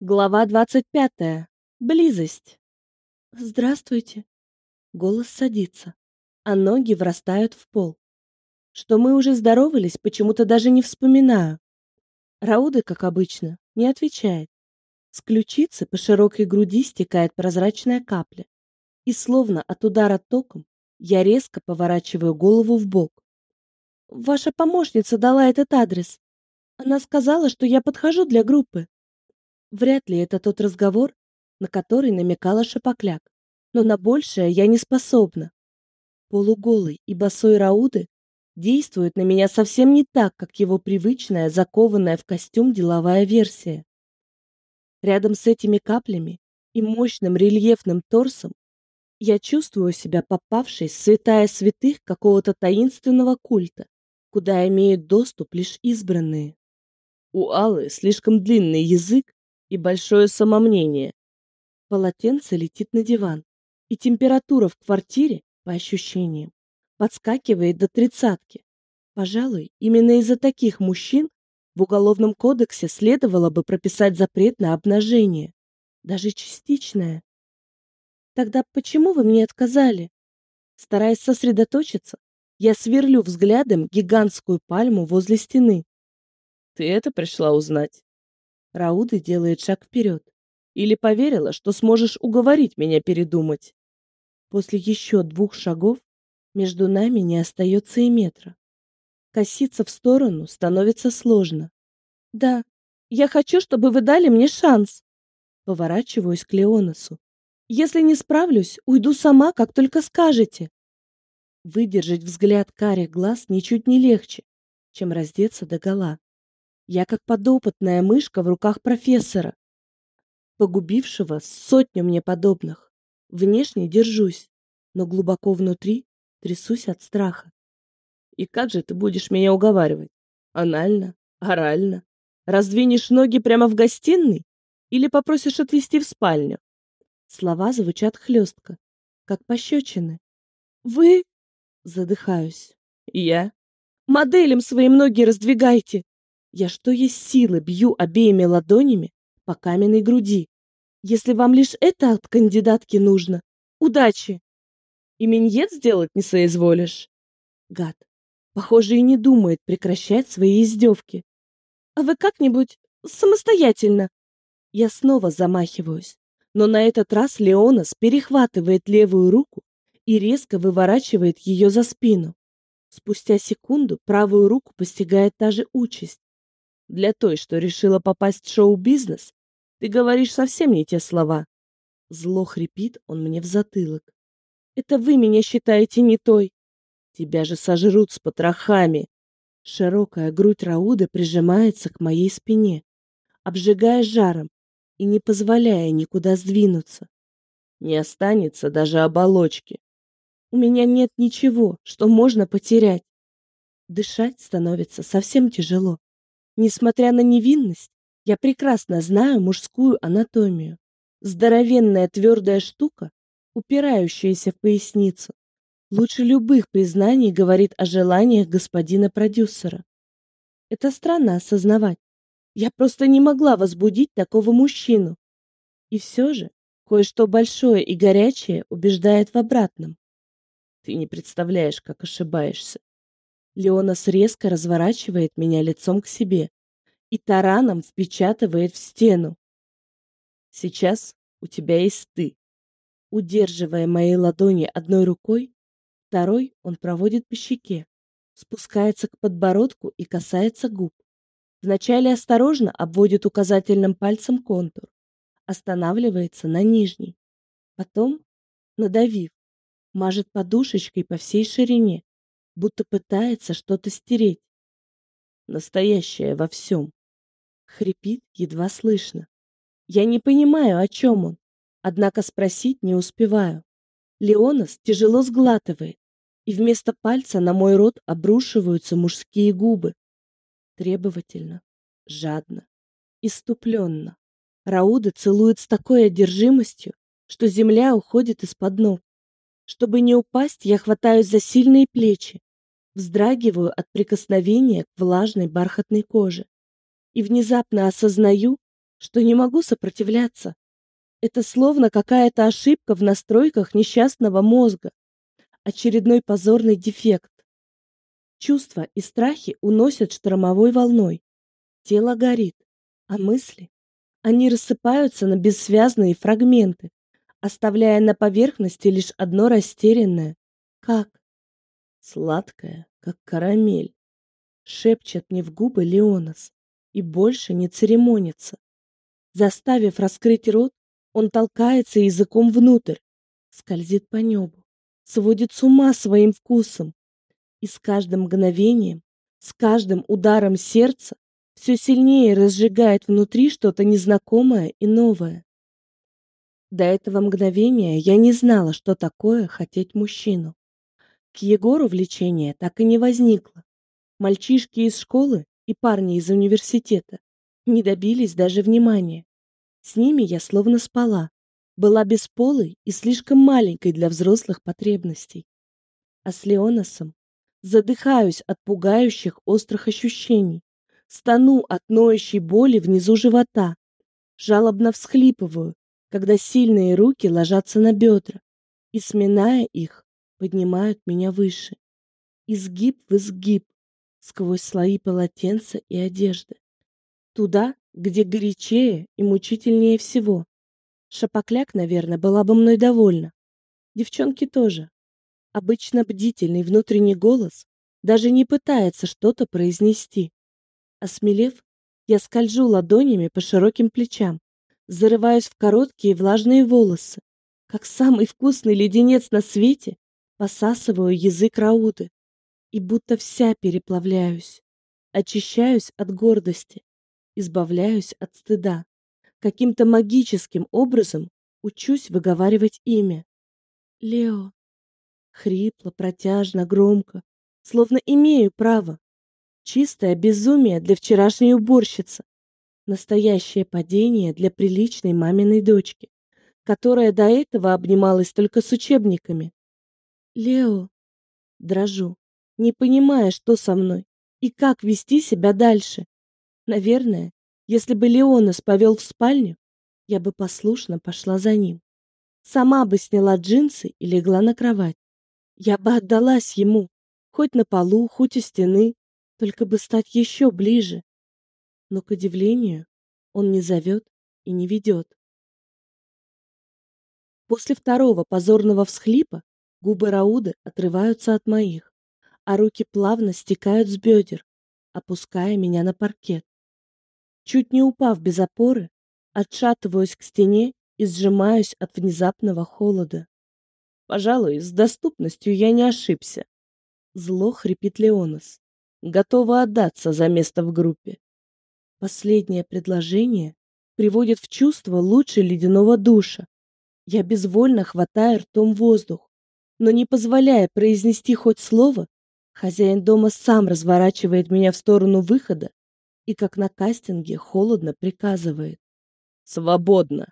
Глава двадцать пятая. Близость. Здравствуйте. Голос садится, а ноги врастают в пол. Что мы уже здоровались, почему-то даже не вспоминаю. Рауды, как обычно, не отвечает. С ключицы по широкой груди стекает прозрачная капля. И словно от удара током, я резко поворачиваю голову в бок. Ваша помощница дала этот адрес. Она сказала, что я подхожу для группы. Вряд ли это тот разговор, на который намекала Шапокляк, но на большее я не способна. Полуголый и босой Рауды действует на меня совсем не так, как его привычная, закованная в костюм деловая версия. Рядом с этими каплями и мощным рельефным торсом я чувствую себя попавшей в святая святых какого-то таинственного культа, куда имеют доступ лишь избранные. У Аллы слишком длинный язык и большое самомнение. Полотенце летит на диван, и температура в квартире, по ощущениям, подскакивает до тридцатки. Пожалуй, именно из-за таких мужчин в Уголовном кодексе следовало бы прописать запрет на обнажение, даже частичное. Тогда почему вы мне отказали? Стараясь сосредоточиться, я сверлю взглядом гигантскую пальму возле стены. Ты это пришла узнать? Рауды делает шаг вперед. Или поверила, что сможешь уговорить меня передумать? После еще двух шагов между нами не остается и метра. Коситься в сторону становится сложно. Да, я хочу, чтобы вы дали мне шанс. Поворачиваюсь к Леонасу. Если не справлюсь, уйду сама, как только скажете. Выдержать взгляд карих глаз ничуть не легче, чем раздеться догола. Я как подопытная мышка в руках профессора, погубившего сотню мне подобных. Внешне держусь, но глубоко внутри трясусь от страха. И как же ты будешь меня уговаривать? Анально? Орально? Раздвинешь ноги прямо в гостиной? Или попросишь отвезти в спальню? Слова звучат хлестко, как пощечины. Вы... Задыхаюсь. Я? Моделям свои ноги раздвигайте. Я что есть силы бью обеими ладонями по каменной груди. Если вам лишь это от кандидатки нужно, удачи. И миньет сделать не соизволишь. Гад, похоже, и не думает прекращать свои издевки. А вы как-нибудь самостоятельно. Я снова замахиваюсь, но на этот раз Леонас перехватывает левую руку и резко выворачивает ее за спину. Спустя секунду правую руку постигает та же участь. Для той, что решила попасть в шоу-бизнес, ты говоришь совсем не те слова. Зло хрипит он мне в затылок. Это вы меня считаете не той. Тебя же сожрут с потрохами. Широкая грудь Рауда прижимается к моей спине, обжигая жаром и не позволяя никуда сдвинуться. Не останется даже оболочки. У меня нет ничего, что можно потерять. Дышать становится совсем тяжело. Несмотря на невинность, я прекрасно знаю мужскую анатомию. Здоровенная твердая штука, упирающаяся в поясницу, лучше любых признаний говорит о желаниях господина продюсера. Это странно осознавать. Я просто не могла возбудить такого мужчину. И все же, кое-что большое и горячее убеждает в обратном. Ты не представляешь, как ошибаешься. Леонас резко разворачивает меня лицом к себе и тараном впечатывает в стену. Сейчас у тебя есть ты. Удерживая мои ладони одной рукой, второй он проводит по щеке, спускается к подбородку и касается губ. Вначале осторожно обводит указательным пальцем контур, останавливается на нижней. Потом, надавив, мажет подушечкой по всей ширине, будто пытается что-то стереть. Настоящее во всем. Хрипит едва слышно. Я не понимаю, о чем он, однако спросить не успеваю. Леонас тяжело сглатывает, и вместо пальца на мой рот обрушиваются мужские губы. Требовательно, жадно, иступленно. Рауда целует с такой одержимостью, что земля уходит из-под ног. Чтобы не упасть, я хватаюсь за сильные плечи, вздрагиваю от прикосновения к влажной бархатной коже и внезапно осознаю, что не могу сопротивляться. Это словно какая-то ошибка в настройках несчастного мозга. Очередной позорный дефект. Чувства и страхи уносят штормовой волной. Тело горит, а мысли? Они рассыпаются на бессвязные фрагменты, оставляя на поверхности лишь одно растерянное. Как? Сладкое, как карамель. Шепчет мне в губы Леонас и больше не церемонится. Заставив раскрыть рот, он толкается языком внутрь, скользит по небу, сводит с ума своим вкусом. И с каждым мгновением, с каждым ударом сердца все сильнее разжигает внутри что-то незнакомое и новое. До этого мгновения я не знала, что такое хотеть мужчину. К Егору влечение так и не возникло. Мальчишки из школы и парни из университета не добились даже внимания. С ними я словно спала, была бесполой и слишком маленькой для взрослых потребностей. А с Леоносом задыхаюсь от пугающих острых ощущений, стану от ноющей боли внизу живота, жалобно всхлипываю, когда сильные руки ложатся на бедра и, сминая их, поднимают меня выше. Изгиб в изгиб, сквозь слои полотенца и одежды. Туда, где горячее и мучительнее всего. Шапокляк, наверное, была бы мной довольна. Девчонки тоже. Обычно бдительный внутренний голос даже не пытается что-то произнести. Осмелев, я скольжу ладонями по широким плечам, зарываюсь в короткие влажные волосы, как самый вкусный леденец на свете, посасываю язык Рауды и будто вся переплавляюсь, очищаюсь от гордости, избавляюсь от стыда. Каким-то магическим образом учусь выговаривать имя. Лео. Хрипло, протяжно, громко, словно имею право. Чистое безумие для вчерашней уборщицы. Настоящее падение для приличной маминой дочки, которая до этого обнималась только с учебниками. Лео. Дрожу, не понимая, что со мной и как вести себя дальше. Наверное, если бы Леонас повел в спальню, я бы послушно пошла за ним. Сама бы сняла джинсы и легла на кровать. Я бы отдалась ему, хоть на полу, хоть у стены, только бы стать еще ближе. Но, к удивлению, он не зовет и не ведет. После второго позорного всхлипа губы Рауды отрываются от моих, а руки плавно стекают с бедер, опуская меня на паркет. Чуть не упав без опоры, отшатываюсь к стене и сжимаюсь от внезапного холода. Пожалуй, с доступностью я не ошибся. Зло хрипит Леонос. Готова отдаться за место в группе. Последнее предложение приводит в чувство лучше ледяного душа. Я безвольно хватаю ртом воздух, но не позволяя произнести хоть слово, хозяин дома сам разворачивает меня в сторону выхода и, как на кастинге, холодно приказывает. «Свободно!»